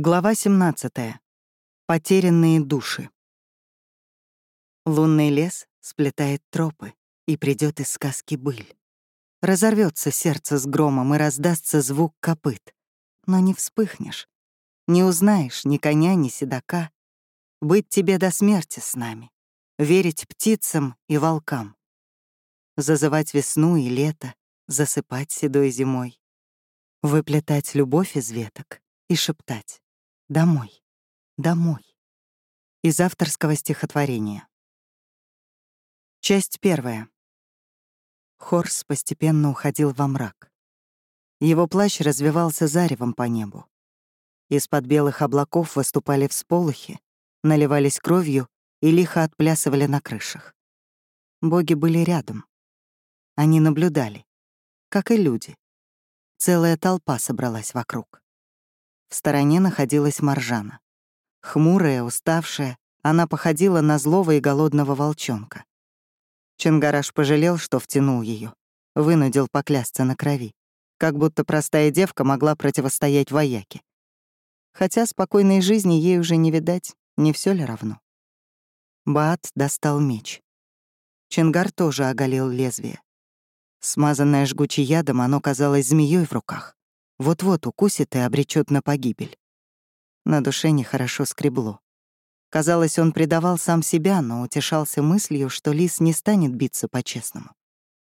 Глава 17. Потерянные души. Лунный лес сплетает тропы, и придет из сказки быль. Разорвется сердце с громом, и раздастся звук копыт. Но не вспыхнешь, не узнаешь ни коня, ни седока. Быть тебе до смерти с нами, верить птицам и волкам. Зазывать весну и лето, засыпать седой зимой. Выплетать любовь из веток и шептать Домой. Домой. Из авторского стихотворения. Часть первая. Хорс постепенно уходил во мрак. Его плащ развивался заревом по небу. Из-под белых облаков выступали всполохи, наливались кровью и лихо отплясывали на крышах. Боги были рядом. Они наблюдали, как и люди. Целая толпа собралась вокруг. В стороне находилась Маржана. Хмурая, уставшая, она походила на злого и голодного волчонка. Чангараш пожалел, что втянул ее, вынудил поклясться на крови, как будто простая девка могла противостоять вояке. Хотя спокойной жизни ей уже не видать, не все ли равно. Баат достал меч. Чингар тоже оголил лезвие. Смазанное жгучей ядом, оно казалось змеей в руках. Вот-вот укусит и обречет на погибель. На душе нехорошо скребло. Казалось, он предавал сам себя, но утешался мыслью, что лис не станет биться по-честному.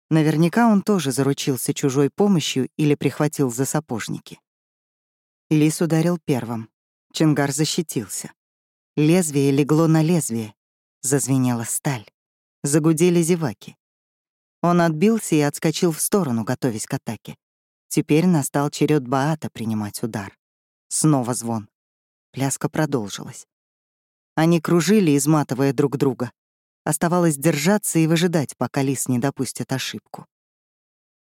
Наверняка он тоже заручился чужой помощью или прихватил за сапожники. Лис ударил первым. Чингар защитился. Лезвие легло на лезвие. Зазвенела сталь. Загудели зеваки. Он отбился и отскочил в сторону, готовясь к атаке. Теперь настал черед Баата принимать удар. Снова звон. Пляска продолжилась. Они кружили, изматывая друг друга. Оставалось держаться и выжидать, пока лис не допустит ошибку.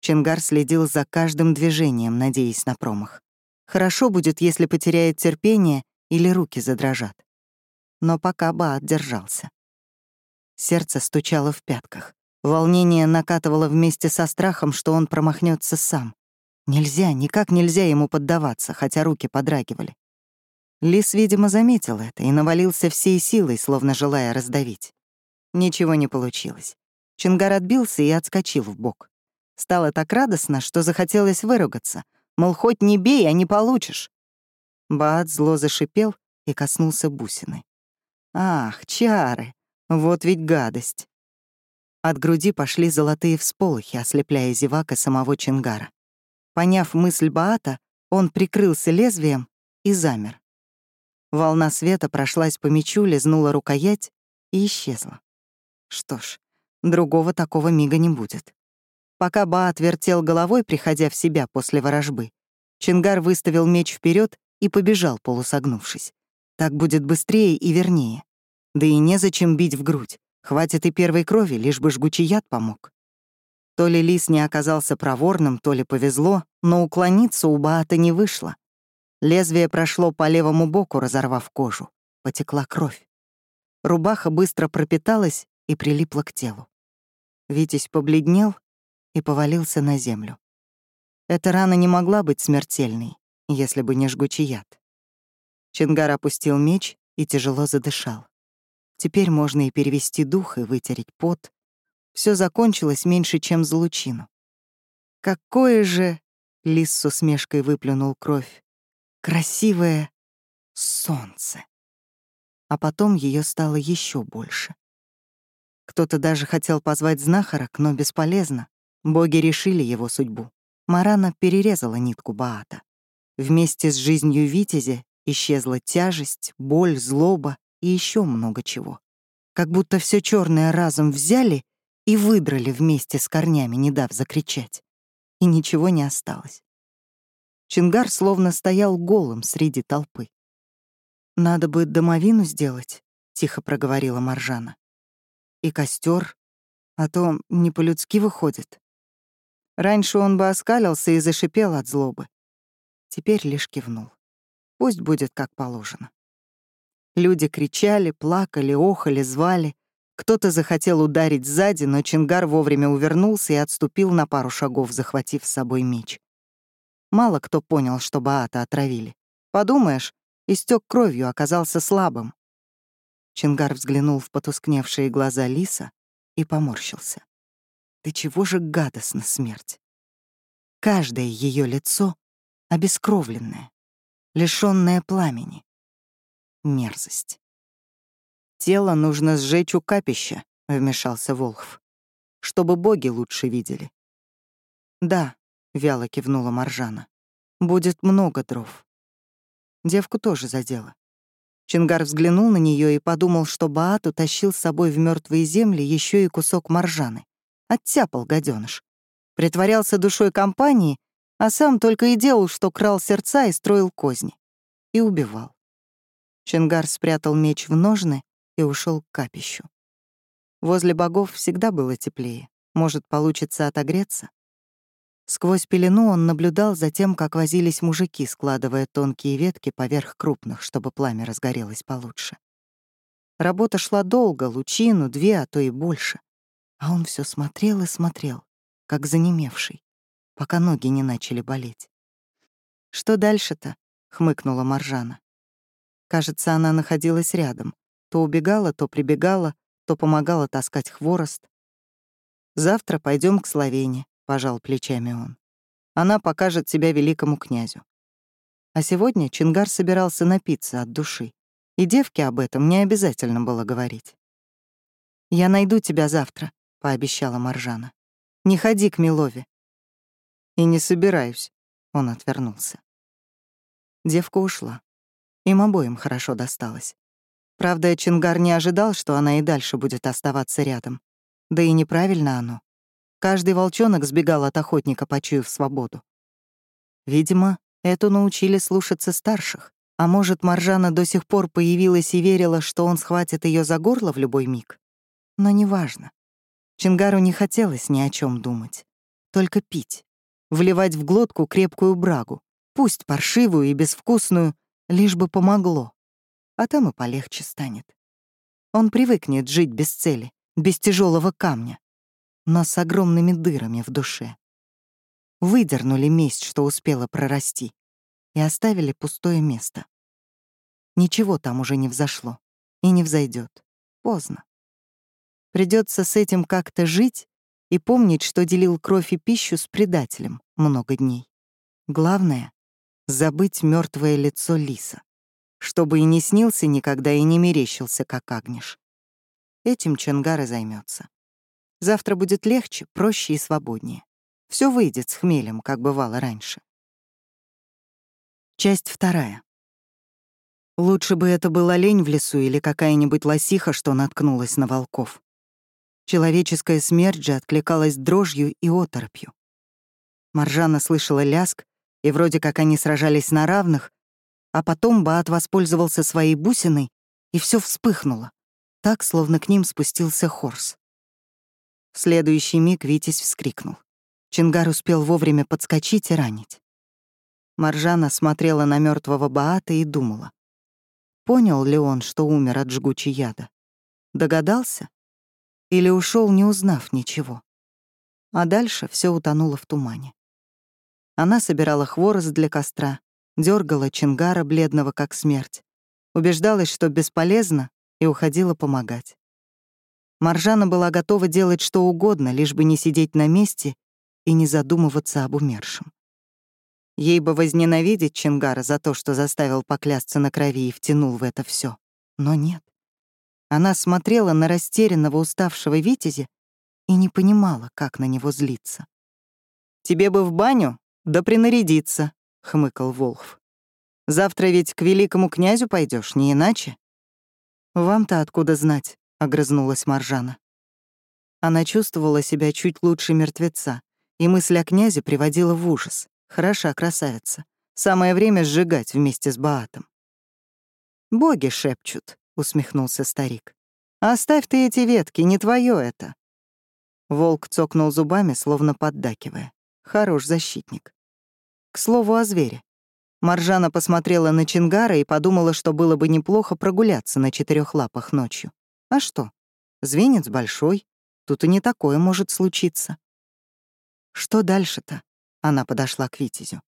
Чингар следил за каждым движением, надеясь на промах. Хорошо будет, если потеряет терпение или руки задрожат. Но пока Баат держался. Сердце стучало в пятках. Волнение накатывало вместе со страхом, что он промахнется сам. Нельзя, никак нельзя ему поддаваться, хотя руки подрагивали. Лис, видимо, заметил это и навалился всей силой, словно желая раздавить. Ничего не получилось. Чингар отбился и отскочил в бок. Стало так радостно, что захотелось выругаться. Мол, хоть не бей, а не получишь. Баат зло зашипел и коснулся бусины. Ах, чары! Вот ведь гадость! От груди пошли золотые всполохи, ослепляя зевака самого Чингара. Поняв мысль Баата, он прикрылся лезвием и замер. Волна света прошлась по мечу, лизнула рукоять и исчезла. Что ж, другого такого мига не будет. Пока Баат вертел головой, приходя в себя после ворожбы, Чингар выставил меч вперед и побежал, полусогнувшись. Так будет быстрее и вернее. Да и незачем бить в грудь. Хватит и первой крови, лишь бы жгучий яд помог. То ли лис не оказался проворным, то ли повезло, но уклониться у Баата не вышло. Лезвие прошло по левому боку, разорвав кожу. Потекла кровь. Рубаха быстро пропиталась и прилипла к телу. Витязь побледнел и повалился на землю. Эта рана не могла быть смертельной, если бы не жгучий яд. Чингар опустил меч и тяжело задышал. Теперь можно и перевести дух, и вытереть пот, все закончилось меньше, чем за лучину. Какое же, — лис с усмешкой выплюнул кровь, — красивое солнце. А потом ее стало еще больше. Кто-то даже хотел позвать знахарок, но бесполезно. Боги решили его судьбу. Марана перерезала нитку Баата. Вместе с жизнью Витязя исчезла тяжесть, боль, злоба и еще много чего. Как будто все черное разом взяли и выдрали вместе с корнями, не дав закричать. И ничего не осталось. Чингар словно стоял голым среди толпы. «Надо бы домовину сделать», — тихо проговорила Маржана. «И костер, а то не по-людски выходит». Раньше он бы оскалился и зашипел от злобы. Теперь лишь кивнул. Пусть будет как положено. Люди кричали, плакали, охали, звали. Кто-то захотел ударить сзади, но Чингар вовремя увернулся и отступил на пару шагов, захватив с собой меч. Мало кто понял, что Баата отравили. Подумаешь, Истек кровью, оказался слабым. Чингар взглянул в потускневшие глаза лиса и поморщился. Да чего же гадостна смерть? Каждое ее лицо обескровленное, лишённое пламени. Мерзость. «Тело нужно сжечь у капища», — вмешался Волхв, «чтобы боги лучше видели». «Да», — вяло кивнула Маржана, — «будет много дров». Девку тоже задело. Чингар взглянул на нее и подумал, что Баат утащил с собой в мертвые земли еще и кусок маржаны. Оттяпал гаденыш. Притворялся душой компании, а сам только и делал, что крал сердца и строил козни. И убивал. Чингар спрятал меч в ножны и ушел к капищу. Возле богов всегда было теплее. Может, получится отогреться? Сквозь пелену он наблюдал за тем, как возились мужики, складывая тонкие ветки поверх крупных, чтобы пламя разгорелось получше. Работа шла долго, лучину, две, а то и больше. А он все смотрел и смотрел, как занемевший, пока ноги не начали болеть. «Что дальше-то?» — хмыкнула Маржана. Кажется, она находилась рядом. То убегала, то прибегала, то помогала таскать хворост. «Завтра пойдем к Словене», — пожал плечами он. «Она покажет тебя великому князю». А сегодня Чингар собирался напиться от души, и девке об этом не обязательно было говорить. «Я найду тебя завтра», пообещала Маржана. «Не ходи к Милове». «И не собираюсь», — он отвернулся. Девка ушла. Им обоим хорошо досталось. Правда, Чингар не ожидал, что она и дальше будет оставаться рядом. Да и неправильно оно. Каждый волчонок сбегал от охотника, почуяв свободу. Видимо, эту научили слушаться старших. А может, Маржана до сих пор появилась и верила, что он схватит ее за горло в любой миг? Но неважно. Чингару не хотелось ни о чем думать. Только пить. Вливать в глотку крепкую брагу. Пусть паршивую и безвкусную, лишь бы помогло. А там и полегче станет. Он привыкнет жить без цели, без тяжелого камня, но с огромными дырами в душе. Выдернули месть, что успела прорасти, и оставили пустое место. Ничего там уже не взошло и не взойдет. Поздно. Придется с этим как-то жить и помнить, что делил кровь и пищу с предателем много дней. Главное — забыть мертвое лицо лиса, чтобы и не снился никогда и не мерещился, как Агниш. Этим Чангар займется. Завтра будет легче, проще и свободнее. Все выйдет с хмелем, как бывало раньше. Часть вторая. Лучше бы это был олень в лесу или какая-нибудь лосиха, что наткнулась на волков. Человеческая смерть же откликалась дрожью и оторопью. Маржана слышала ляск, и вроде как они сражались на равных, а потом Баат воспользовался своей бусиной, и все вспыхнуло, так, словно к ним спустился Хорс. В следующий миг Витязь вскрикнул. Чингар успел вовремя подскочить и ранить. Маржана смотрела на мертвого Баата и думала. Понял ли он, что умер от жгучей яда? Догадался? Или ушел, не узнав ничего. А дальше все утонуло в тумане. Она собирала хворост для костра, дергала Чингара, бледного как смерть, убеждалась, что бесполезно, и уходила помогать. Маржана была готова делать что угодно, лишь бы не сидеть на месте и не задумываться об умершем. Ей бы возненавидеть Чингара за то, что заставил поклясться на крови и втянул в это все, Но нет. Она смотрела на растерянного уставшего Витязя и не понимала, как на него злиться. «Тебе бы в баню, да принарядиться», — хмыкал Волхв. «Завтра ведь к великому князю пойдешь, не иначе?» «Вам-то откуда знать?» — огрызнулась Маржана. Она чувствовала себя чуть лучше мертвеца, и мысль о князе приводила в ужас. Хороша красавица. Самое время сжигать вместе с Баатом. «Боги шепчут», — усмехнулся старик. «Оставь ты эти ветки, не твое это». Волк цокнул зубами, словно поддакивая. Хорош защитник. К слову о звере. Маржана посмотрела на Чингара и подумала, что было бы неплохо прогуляться на четырех лапах ночью. А что? Звенец большой, тут и не такое может случиться. Что дальше-то? Она подошла к Витязю.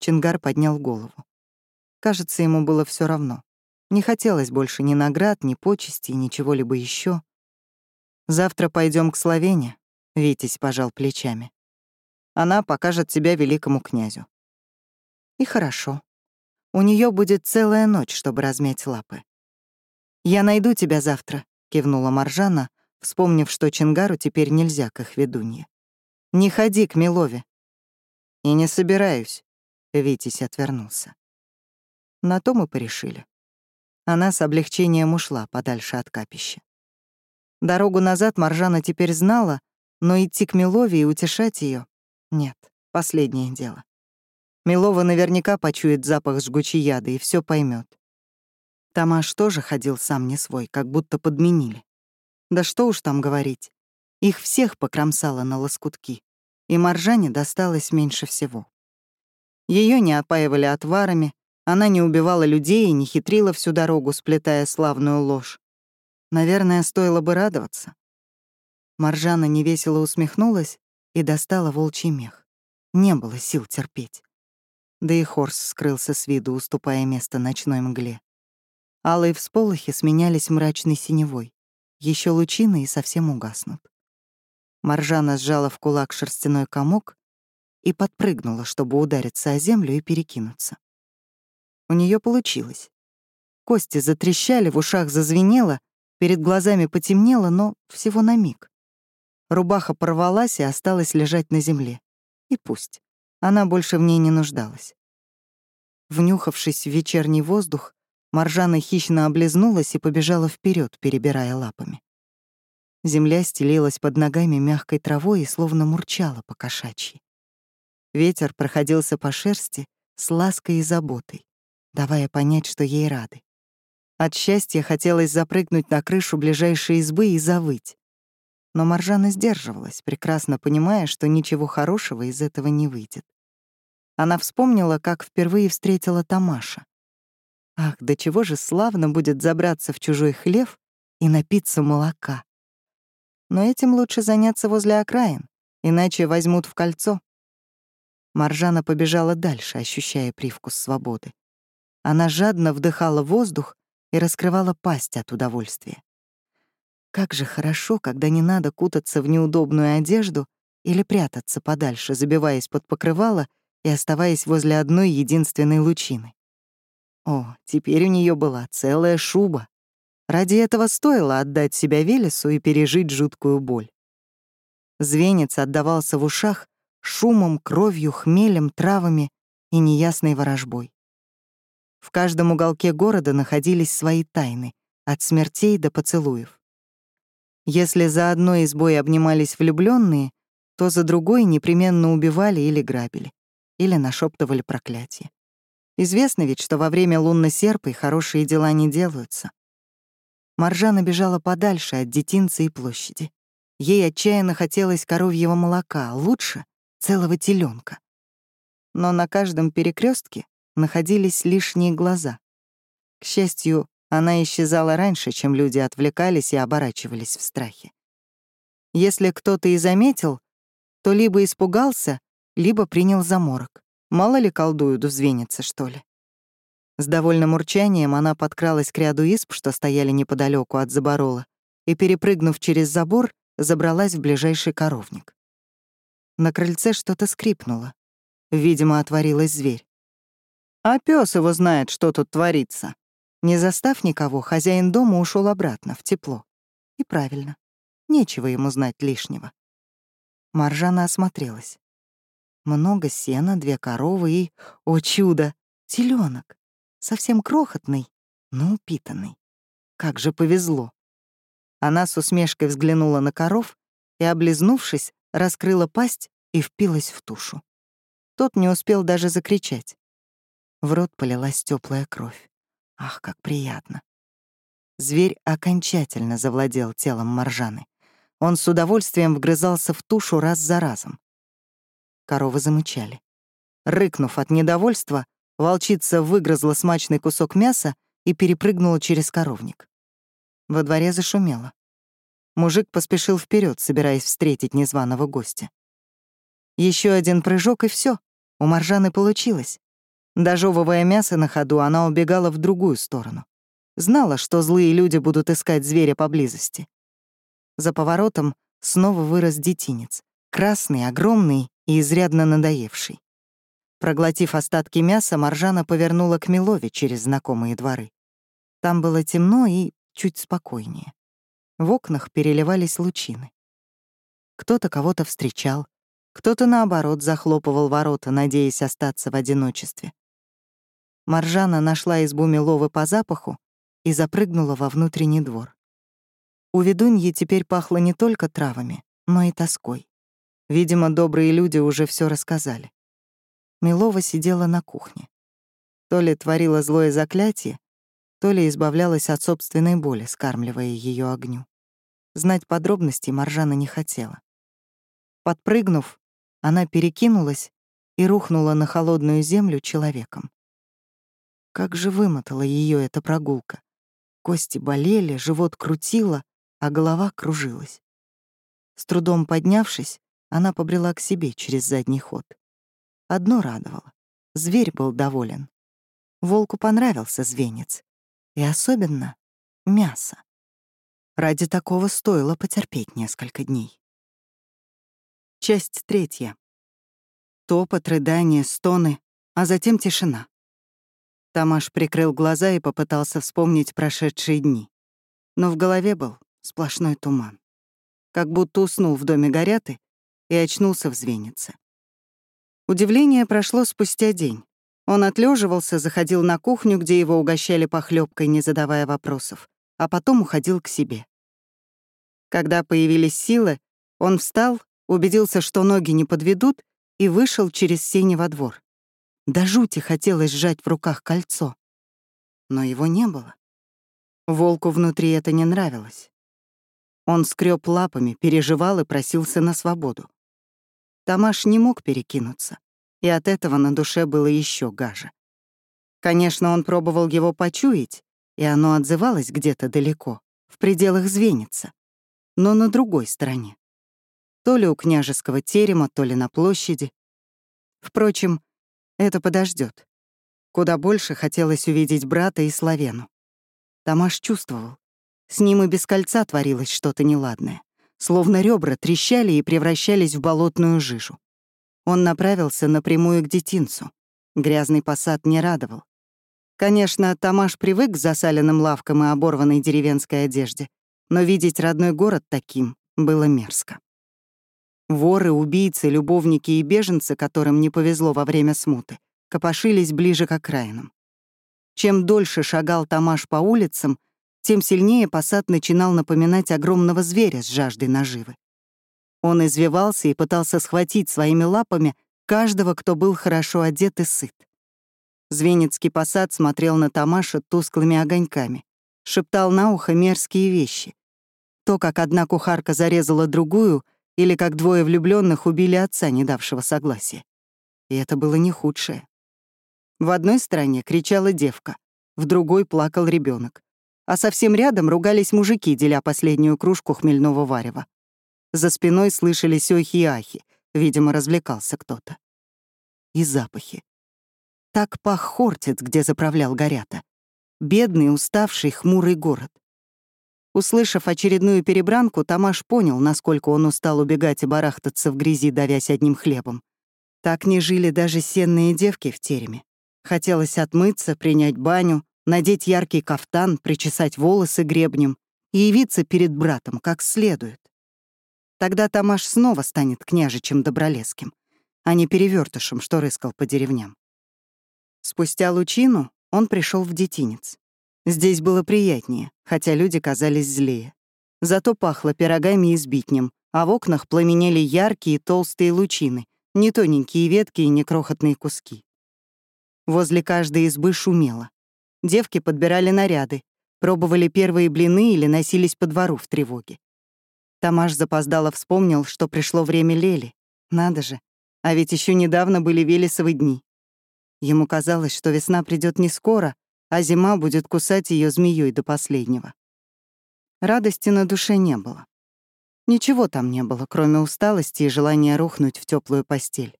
Чингар поднял голову. Кажется, ему было все равно. Не хотелось больше ни наград, ни почестей, ничего-либо еще. «Завтра пойдем к Словене», — Витязь пожал плечами. «Она покажет тебя великому князю». «И хорошо. У нее будет целая ночь, чтобы размять лапы». «Я найду тебя завтра», — кивнула Маржана, вспомнив, что Чингару теперь нельзя к их ведунье. «Не ходи к Милове». «И не собираюсь», — Витязь отвернулся. На то мы порешили. Она с облегчением ушла подальше от капища. Дорогу назад Маржана теперь знала, но идти к Милове и утешать ее нет, последнее дело. Милова наверняка почует запах жгучей яды и все поймет. Тамаш тоже ходил сам не свой, как будто подменили. Да что уж там говорить. Их всех покромсало на лоскутки, и Маржане досталось меньше всего. Ее не опаивали отварами, она не убивала людей и не хитрила всю дорогу, сплетая славную ложь. Наверное, стоило бы радоваться. Маржана невесело усмехнулась и достала волчий мех. Не было сил терпеть. Да и Хорс скрылся с виду, уступая место ночной мгле. Алые всполохи сменялись мрачной синевой. Еще лучины и совсем угаснут. Маржана сжала в кулак шерстяной комок и подпрыгнула, чтобы удариться о землю и перекинуться. У нее получилось. Кости затрещали, в ушах зазвенело, перед глазами потемнело, но всего на миг. Рубаха порвалась и осталась лежать на земле. И пусть. Она больше в ней не нуждалась. Внюхавшись в вечерний воздух, Маржана хищно облизнулась и побежала вперед, перебирая лапами. Земля стелилась под ногами мягкой травой и словно мурчала по кошачьи. Ветер проходился по шерсти с лаской и заботой давая понять, что ей рады. От счастья хотелось запрыгнуть на крышу ближайшей избы и завыть. Но Маржана сдерживалась, прекрасно понимая, что ничего хорошего из этого не выйдет. Она вспомнила, как впервые встретила Тамаша. Ах, до чего же славно будет забраться в чужой хлев и напиться молока. Но этим лучше заняться возле окраин, иначе возьмут в кольцо. Маржана побежала дальше, ощущая привкус свободы. Она жадно вдыхала воздух и раскрывала пасть от удовольствия. Как же хорошо, когда не надо кутаться в неудобную одежду или прятаться подальше, забиваясь под покрывало и оставаясь возле одной единственной лучины. О, теперь у нее была целая шуба. Ради этого стоило отдать себя Велесу и пережить жуткую боль. Звенец отдавался в ушах шумом, кровью, хмелем, травами и неясной ворожбой. В каждом уголке города находились свои тайны, от смертей до поцелуев. Если за одной избой обнимались влюбленные, то за другой непременно убивали или грабили, или нашептывали проклятие. Известно ведь, что во время лунной серпы хорошие дела не делаются. Маржана бежала подальше от детинца и площади. Ей отчаянно хотелось коровьего молока, а лучше — целого теленка. Но на каждом перекрестке находились лишние глаза. К счастью, она исчезала раньше, чем люди отвлекались и оборачивались в страхе. Если кто-то и заметил, то либо испугался, либо принял заморок. Мало ли колдуют взвенится, что ли. С довольным урчанием она подкралась к ряду исп, что стояли неподалеку от заборола, и, перепрыгнув через забор, забралась в ближайший коровник. На крыльце что-то скрипнуло. Видимо, отворилась зверь. А пес его знает, что тут творится. Не застав никого, хозяин дома ушел обратно, в тепло. И правильно. Нечего ему знать лишнего. Маржана осмотрелась. Много сена, две коровы и, о чудо, теленок. Совсем крохотный, но упитанный. Как же повезло. Она с усмешкой взглянула на коров и, облизнувшись, раскрыла пасть и впилась в тушу. Тот не успел даже закричать. В рот полилась теплая кровь. Ах, как приятно. Зверь окончательно завладел телом Маржаны. Он с удовольствием вгрызался в тушу раз за разом. Коровы замычали. Рыкнув от недовольства, волчица выгрызла смачный кусок мяса и перепрыгнула через коровник. Во дворе зашумело. Мужик поспешил вперед, собираясь встретить незваного гостя. Еще один прыжок, и все. У Маржаны получилось. Дожевывая мясо на ходу, она убегала в другую сторону. Знала, что злые люди будут искать зверя поблизости. За поворотом снова вырос детинец. Красный, огромный и изрядно надоевший. Проглотив остатки мяса, Маржана повернула к Милове через знакомые дворы. Там было темно и чуть спокойнее. В окнах переливались лучины. Кто-то кого-то встречал, кто-то, наоборот, захлопывал ворота, надеясь остаться в одиночестве. Маржана нашла избу Миловы по запаху и запрыгнула во внутренний двор. У ведуньи теперь пахло не только травами, но и тоской. Видимо, добрые люди уже все рассказали. Милова сидела на кухне. То ли творила злое заклятие, то ли избавлялась от собственной боли, скармливая ее огню. Знать подробности Маржана не хотела. Подпрыгнув, она перекинулась и рухнула на холодную землю человеком. Как же вымотала ее эта прогулка. Кости болели, живот крутило, а голова кружилась. С трудом поднявшись, она побрела к себе через задний ход. Одно радовало — зверь был доволен. Волку понравился звенец. И особенно мясо. Ради такого стоило потерпеть несколько дней. Часть третья. Топот, рыдания, стоны, а затем тишина. Тамаш прикрыл глаза и попытался вспомнить прошедшие дни. Но в голове был сплошной туман. Как будто уснул в доме Горяты и очнулся в Звенице. Удивление прошло спустя день. Он отлеживался, заходил на кухню, где его угощали похлебкой, не задавая вопросов, а потом уходил к себе. Когда появились силы, он встал, убедился, что ноги не подведут, и вышел через сени во двор. До жути хотелось сжать в руках кольцо. Но его не было. Волку внутри это не нравилось. Он скреб лапами, переживал и просился на свободу. Тамаш не мог перекинуться, и от этого на душе было еще гаже. Конечно, он пробовал его почуять, и оно отзывалось где-то далеко, в пределах Звеница, но на другой стороне. То ли у княжеского терема, то ли на площади. Впрочем, это подождет. Куда больше хотелось увидеть брата и Славену. Тамаш чувствовал. С ним и без кольца творилось что-то неладное словно ребра трещали и превращались в болотную жижу. Он направился напрямую к детинцу. Грязный посад не радовал. Конечно, Тамаш привык к засаленным лавкам и оборванной деревенской одежде, но видеть родной город таким было мерзко. Воры, убийцы, любовники и беженцы, которым не повезло во время смуты, копошились ближе к окраинам. Чем дольше шагал Тамаш по улицам, тем сильнее посад начинал напоминать огромного зверя с жаждой наживы. Он извивался и пытался схватить своими лапами каждого, кто был хорошо одет и сыт. Звенецкий посад смотрел на Тамаша тусклыми огоньками, шептал на ухо мерзкие вещи. То, как одна кухарка зарезала другую, или как двое влюбленных убили отца, не давшего согласия. И это было не худшее. В одной стороне кричала девка, в другой плакал ребенок а совсем рядом ругались мужики, деля последнюю кружку хмельного варева. За спиной слышались охи и ахи, видимо, развлекался кто-то. И запахи. Так пах Хортиц, где заправлял Горята. Бедный, уставший, хмурый город. Услышав очередную перебранку, Тамаш понял, насколько он устал убегать и барахтаться в грязи, давясь одним хлебом. Так не жили даже сенные девки в тереме. Хотелось отмыться, принять баню, надеть яркий кафтан, причесать волосы гребнем и явиться перед братом как следует. Тогда Тамаш снова станет княжичем Добролесским, а не перевертышем, что рыскал по деревням. Спустя лучину он пришел в детинец. Здесь было приятнее, хотя люди казались злее. Зато пахло пирогами и сбитнем, а в окнах пламенели яркие толстые лучины, не тоненькие ветки и не крохотные куски. Возле каждой избы шумело. Девки подбирали наряды, пробовали первые блины или носились по двору в тревоге. Тамаш запоздало вспомнил, что пришло время Лели. Надо же, а ведь еще недавно были Велесовы дни. Ему казалось, что весна придет не скоро, а зима будет кусать ее змеей до последнего. Радости на душе не было. Ничего там не было, кроме усталости и желания рухнуть в теплую постель.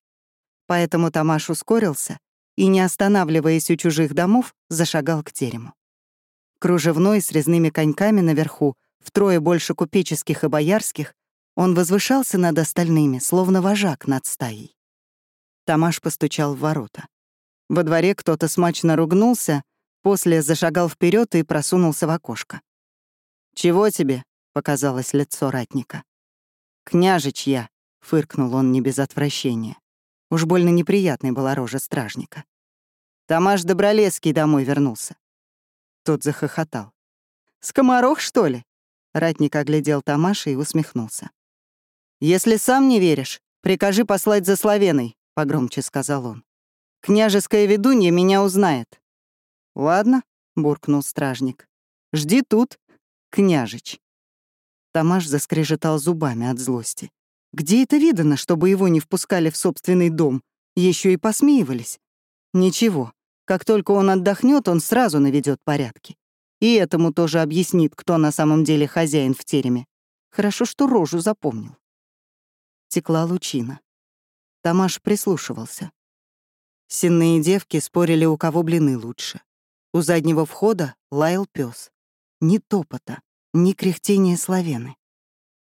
Поэтому Тамаш ускорился и, не останавливаясь у чужих домов, зашагал к терему. Кружевной с резными коньками наверху, втрое больше купеческих и боярских, он возвышался над остальными, словно вожак над стаей. Тамаш постучал в ворота. Во дворе кто-то смачно ругнулся, после зашагал вперед и просунулся в окошко. «Чего тебе?» — показалось лицо ратника. «Княжич я», — фыркнул он не без отвращения. Уж больно неприятной была рожа стражника. Тамаш Добролецкий домой вернулся. Тот захохотал. «Скоморох, что ли?» Ратник оглядел Тамаша и усмехнулся. «Если сам не веришь, прикажи послать за Славеной», — погромче сказал он. «Княжеская ведунья меня узнает». «Ладно», — буркнул стражник. «Жди тут, княжич». Тамаш заскрежетал зубами от злости. Где это видано, чтобы его не впускали в собственный дом? Еще и посмеивались. Ничего, как только он отдохнет, он сразу наведет порядки. И этому тоже объяснит, кто на самом деле хозяин в тереме. Хорошо, что рожу запомнил. Текла лучина. Тамаш прислушивался. Сенные девки спорили, у кого блины лучше. У заднего входа лаял пес. Ни топота, ни кряхтения славены.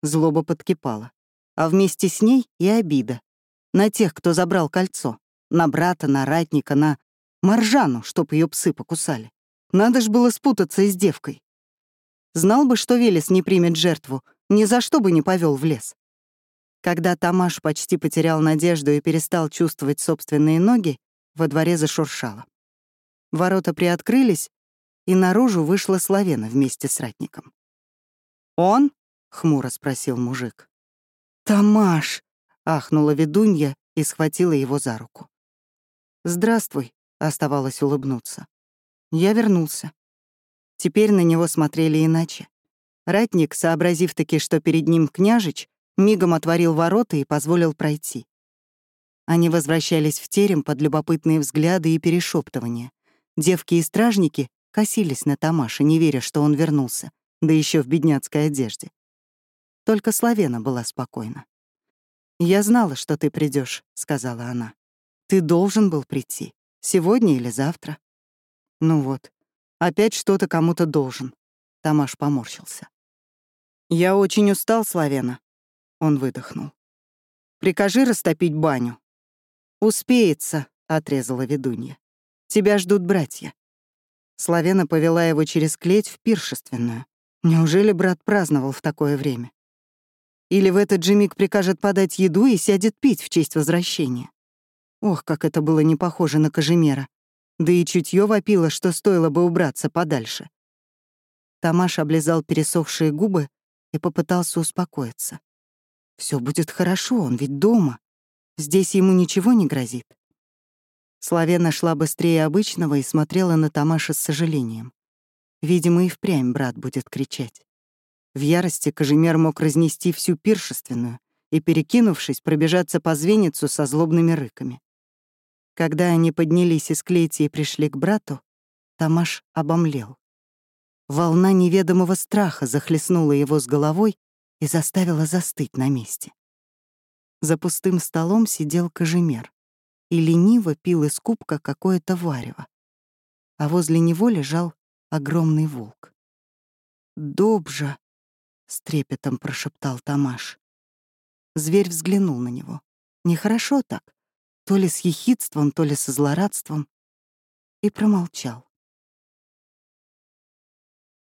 Злоба подкипала. А вместе с ней и обида. На тех, кто забрал кольцо. На брата, на ратника, на Маржану, чтоб ее псы покусали. Надо ж было спутаться с девкой. Знал бы, что Велес не примет жертву, ни за что бы не повел в лес. Когда Тамаш почти потерял надежду и перестал чувствовать собственные ноги, во дворе зашуршало. Ворота приоткрылись, и наружу вышла Славена вместе с ратником. «Он?» — хмуро спросил мужик. «Тамаш!» — ахнула ведунья и схватила его за руку. «Здравствуй», — оставалось улыбнуться. Я вернулся. Теперь на него смотрели иначе. Ратник, сообразив таки, что перед ним княжич, мигом отворил ворота и позволил пройти. Они возвращались в терем под любопытные взгляды и перешептывания. Девки и стражники косились на Тамаша, не веря, что он вернулся, да еще в бедняцкой одежде. Только Славена была спокойна. «Я знала, что ты придешь, сказала она. «Ты должен был прийти. Сегодня или завтра». «Ну вот, опять что-то кому-то должен». Тамаш поморщился. «Я очень устал, Славена», он выдохнул. «Прикажи растопить баню». «Успеется», — отрезала ведунья. «Тебя ждут братья». Славена повела его через клеть в пиршественную. Неужели брат праздновал в такое время? Или в этот же миг прикажет подать еду и сядет пить в честь возвращения? Ох, как это было не похоже на Кожемера. Да и чутье вопило, что стоило бы убраться подальше. Тамаш облизал пересохшие губы и попытался успокоиться. Все будет хорошо, он ведь дома. Здесь ему ничего не грозит. Славена шла быстрее обычного и смотрела на Тамаша с сожалением. Видимо, и впрямь брат будет кричать. В ярости Кожемер мог разнести всю пиршественную и, перекинувшись, пробежаться по звеницу со злобными рыками. Когда они поднялись из клети и пришли к брату, Тамаш обомлел. Волна неведомого страха захлестнула его с головой, и заставила застыть на месте. За пустым столом сидел кожемер и лениво пил из кубка какое-то варево, а возле него лежал огромный волк. «Добжа!» — с трепетом прошептал Тамаш. Зверь взглянул на него. Нехорошо так, то ли с ехидством, то ли со злорадством, и промолчал.